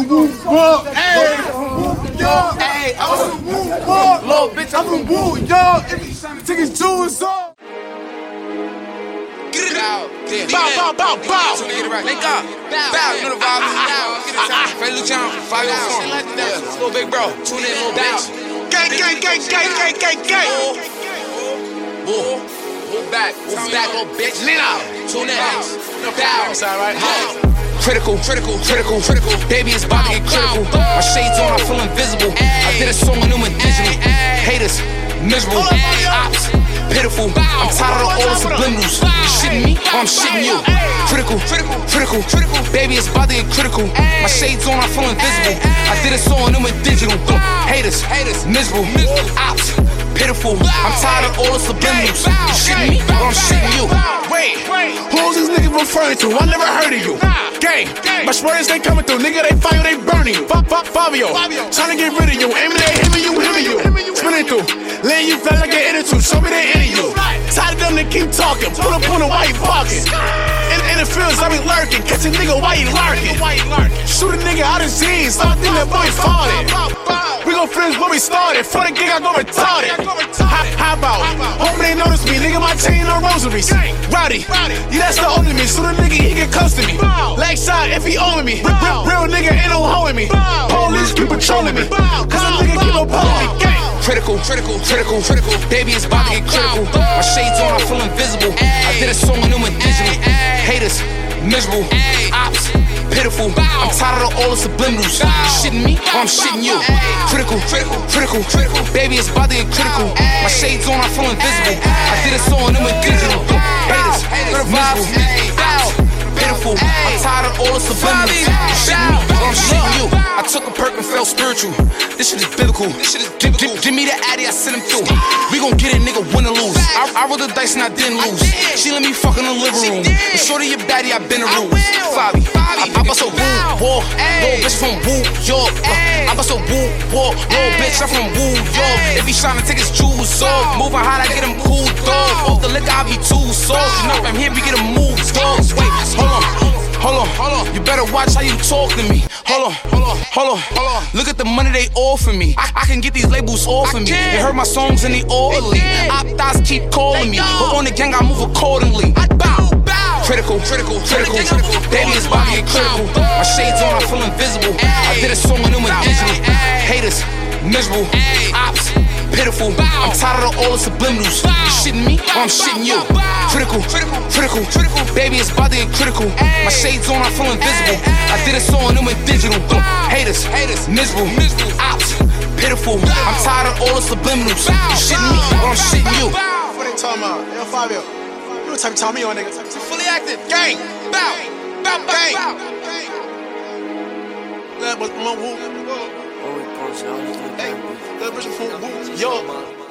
some woo fuck. Hey, yo, hey, I was some woo fuck. Little bitch, I'm from woo, yo. Take his jewels off. Get it out. Bow, bow, bow, bow. So. Link up. Bow. You know the vibe. Bow. Get it out. Fred Luciano. Five years form. Yeah. Little big bro. Tune in, little bitch. Gang, gang, gang, gang, gang, gang, gang. Woo. Woo back. Woo back, little bitch. Out. Tune in. Bow. Sound right? Critical, critical, critical, critical. Baby, it's about to get critical. My shades on, I feel invisible. I did a song and digital. Haters, miserable. Ops, pitiful. I'm tired of all the subliminals. You shitting me or I'm shitting you. Critical, critical, critical, critical. Baby, it's about to get critical. My shades on, I feel invisible. I did a song and digital. Haters, haters, miserable. Ops, pitiful. I'm tired of all the subliminals. You shitting me or I'm shitting you. Wait, who's this nigga referring to? I never heard of you. Gang, my spoilers they coming through. Nigga, they fire, they burning you. Fa- Fa- Fabio, trying to get rid of you. Aiming they hitting you, hitting you. Spinning through, letting you feel like an attitude. Show me they into you. Tired of them to keep talking. Pull up on the white pocket. The fields, I be lurking. Catch a nigga while you lurking. Shoot a nigga out of jeans. Stop thinking that boy farted. We gon' finish where we started. For the gig, I go retarded. How, how about? Hope they notice me. Nigga, my chain on rosaries. Rowdy, yeah, that's the only me. So the nigga, he get close to me. Leg shot if he owing me. Real, real nigga ain't no hoeing me. Police keep patrolling me. Cause a nigga keep on pulling me. Gang. Critical, critical, critical, critical. Baby, it's about to get critical. My shades on, I feel invisible. I did a song and digital. Haters, miserable. Ops, pitiful. I'm tired of all the subliminals. You shitting me or I'm shitting you. Critical, critical, critical, critical. Baby, it's about to get critical. My shades on, I feel invisible. I did a song and digital. A felt spiritual. This shit is biblical. This shit is give, me the addy, I sent him through. We gon' get it, nigga, win or lose. I, I rolled the dice and I didn't lose. She let me fuck in the living room. And shorty your baddie, I been a rules. Fabi, I, I bust a woo war. Little bitch from Woo York. I bust a woo war. Little bitch, I'm from Woo York. If he tryna take his jewels off, moving hot, I get him cool dog. Off the liquor, I be too soft. You know from here, we get him move dog. You better watch how you talk to me. Hold on, hold on, hold on, hold on. Look at the money they offer me. I, I can get these labels off of me. They heard my songs in the orderly. Op thoughts keep calling me. But on the gang, I move accordingly. Bow, bow. Critical, critical, critical, critical. Baby, about to get critical. My shades on, I feel invisible. I did a song on new and digital. Haters, miserable. Ops, pitiful. I'm tired of all the subliminals. You shitting me or I'm shitting you. Critical, critical, critical, critical. Baby, it's about to get critical. My shades on, I feel invisible. I did a song on new and digital. Haters, haters, miserable. Ops, pitiful. I'm tired of all the subliminals. You shitting me or I'm shitting you. What they talking about? Yo, Fabio. You what type of time me on, nigga? Fully active. Gang. Bow, bow, bow, Gang. bow. That was my woo. Always punch out, just like Hey, that. that bitch from woo. Yo.